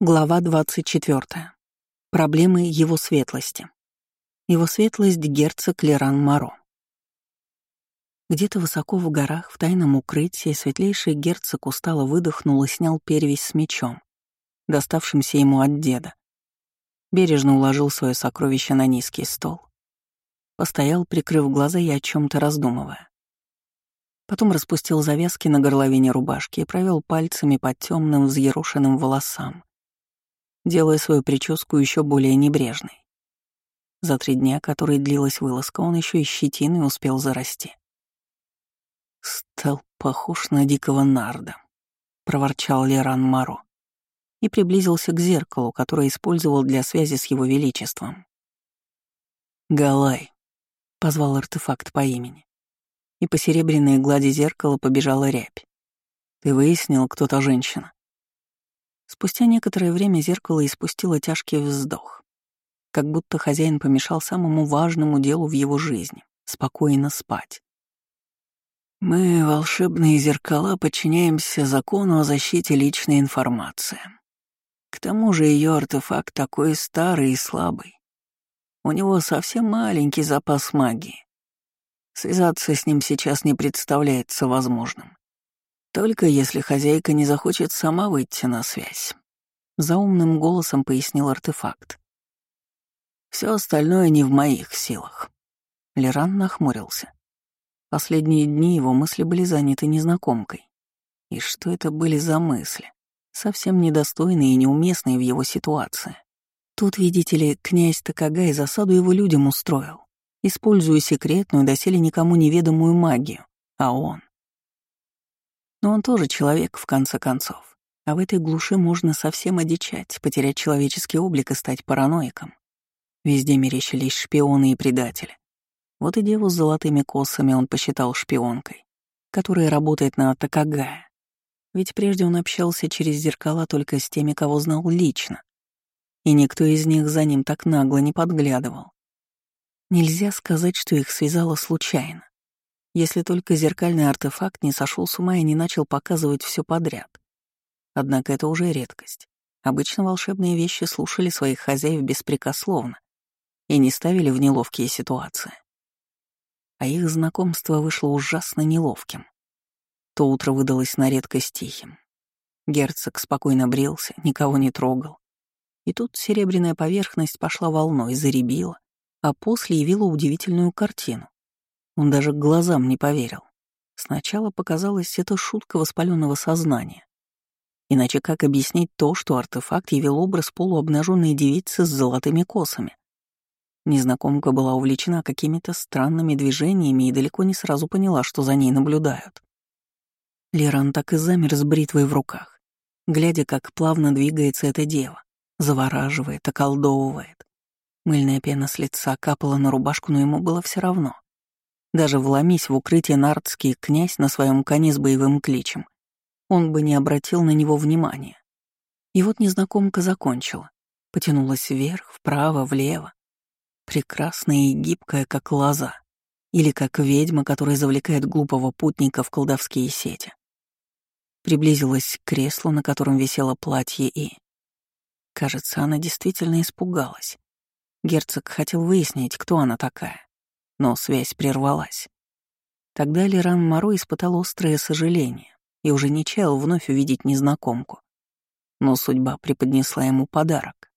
Глава 24. Проблемы его светлости. Его светлость герцог Леран Маро. Где-то высоко в горах, в тайном укрытии, светлейший герцог устало выдохнул и снял перевязь с мечом, доставшимся ему от деда. Бережно уложил свое сокровище на низкий стол. Постоял, прикрыв глаза и о чем то раздумывая. Потом распустил завязки на горловине рубашки и провел пальцами по темным взъерошенным волосам, делая свою прическу еще более небрежной. За три дня, которые длилась вылазка, он еще и щетиной успел зарасти. «Стал похож на дикого нарда», — проворчал Леран Маро и приблизился к зеркалу, которое использовал для связи с его величеством. «Галай», — позвал артефакт по имени, и по серебряной глади зеркала побежала рябь. «Ты выяснил, кто та женщина?» Спустя некоторое время зеркало испустило тяжкий вздох, как будто хозяин помешал самому важному делу в его жизни — спокойно спать. «Мы, волшебные зеркала, подчиняемся закону о защите личной информации. К тому же ее артефакт такой старый и слабый. У него совсем маленький запас магии. Связаться с ним сейчас не представляется возможным. Только если хозяйка не захочет сама выйти на связь. За умным голосом пояснил артефакт. Все остальное не в моих силах. Леран нахмурился. Последние дни его мысли были заняты незнакомкой. И что это были за мысли? Совсем недостойные и неуместные в его ситуации. Тут, видите ли, князь Такагай засаду его людям устроил, используя секретную, доселе никому неведомую магию. А он... Но он тоже человек, в конце концов. А в этой глуши можно совсем одичать, потерять человеческий облик и стать параноиком. Везде мерещились шпионы и предатели. Вот и деву с золотыми косами он посчитал шпионкой, которая работает на Такагая. Ведь прежде он общался через зеркала только с теми, кого знал лично. И никто из них за ним так нагло не подглядывал. Нельзя сказать, что их связало случайно если только зеркальный артефакт не сошел с ума и не начал показывать все подряд. Однако это уже редкость. Обычно волшебные вещи слушали своих хозяев беспрекословно и не ставили в неловкие ситуации. А их знакомство вышло ужасно неловким. То утро выдалось на редкость тихим. Герцог спокойно брился, никого не трогал. И тут серебряная поверхность пошла волной, заребила, а после явила удивительную картину. Он даже глазам не поверил. Сначала показалось, это шутка воспаленного сознания. Иначе как объяснить то, что артефакт явил образ полуобнаженной девицы с золотыми косами? Незнакомка была увлечена какими-то странными движениями и далеко не сразу поняла, что за ней наблюдают. Леран так и замер с бритвой в руках, глядя, как плавно двигается эта дева, завораживает, околдовывает. Мыльная пена с лица капала на рубашку, но ему было все равно. Даже вломись в укрытие нардский князь на своем коне с боевым кличем, он бы не обратил на него внимания. И вот незнакомка закончила, потянулась вверх, вправо, влево. Прекрасная и гибкая, как лоза, или как ведьма, которая завлекает глупого путника в колдовские сети. Приблизилась к креслу, на котором висело платье, и... Кажется, она действительно испугалась. Герцог хотел выяснить, кто она такая но связь прервалась. Тогда Леран Моро испытал острое сожаление и уже не чаял вновь увидеть незнакомку. Но судьба преподнесла ему подарок.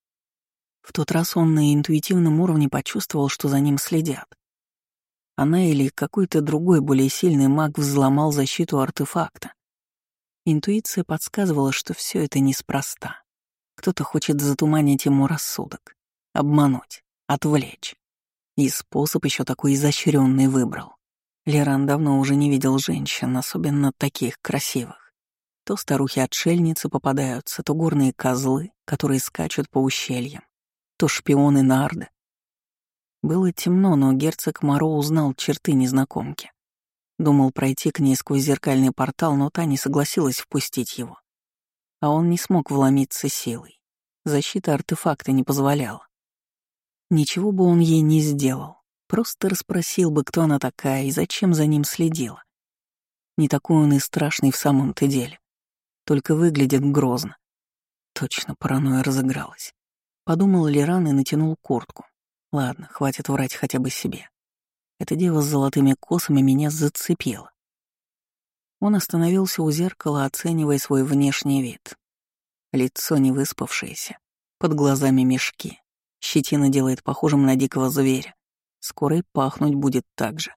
В тот раз он на интуитивном уровне почувствовал, что за ним следят. Она или какой-то другой более сильный маг взломал защиту артефакта. Интуиция подсказывала, что все это неспроста. Кто-то хочет затуманить ему рассудок, обмануть, отвлечь. И способ еще такой изощренный выбрал. Леран давно уже не видел женщин, особенно таких красивых. То старухи-отшельницы попадаются, то горные козлы, которые скачут по ущельям, то шпионы нарды. Было темно, но герцог Моро узнал черты незнакомки. Думал пройти к ней сквозь зеркальный портал, но та не согласилась впустить его. А он не смог вломиться силой. Защита артефакта не позволяла. Ничего бы он ей не сделал, просто расспросил бы, кто она такая и зачем за ним следила. Не такой он и страшный в самом-то деле, только выглядит грозно. Точно, паранойя разыгралась. Подумал Леран и натянул куртку. Ладно, хватит врать хотя бы себе. Эта дева с золотыми косами меня зацепила. Он остановился у зеркала, оценивая свой внешний вид. Лицо не выспавшееся, под глазами мешки. Щетина делает похожим на дикого зверя. Скоро и пахнуть будет так же.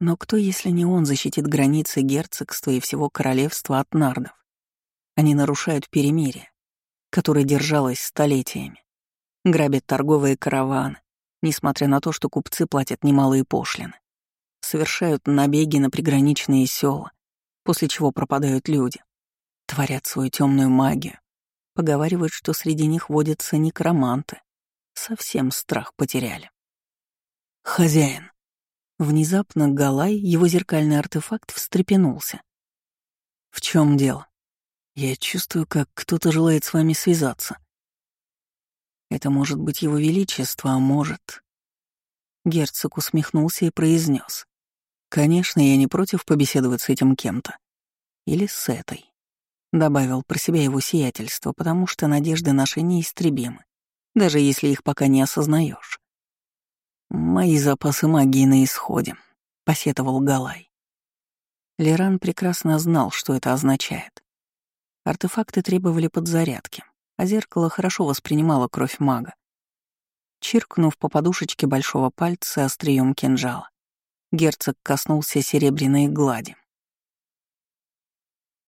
Но кто, если не он, защитит границы герцогства и всего королевства от нардов? Они нарушают перемирие, которое держалось столетиями, грабят торговые караваны, несмотря на то, что купцы платят немалые пошлины, совершают набеги на приграничные села, после чего пропадают люди, творят свою темную магию, поговаривают, что среди них водятся некроманты, совсем страх потеряли. «Хозяин!» Внезапно Галай, его зеркальный артефакт, встрепенулся. «В чем дело?» Я чувствую, как кто-то желает с вами связаться. Это может быть его величество, а может... Герцог усмехнулся и произнес: «Конечно, я не против побеседовать с этим кем-то. Или с этой». Добавил про себя его сиятельство, потому что надежды наши неистребимы, даже если их пока не осознаешь. «Мои запасы магии на исходе», — посетовал Галай. Леран прекрасно знал, что это означает. Артефакты требовали подзарядки, а зеркало хорошо воспринимало кровь мага. Чиркнув по подушечке большого пальца острием кинжала, герцог коснулся серебряной глади.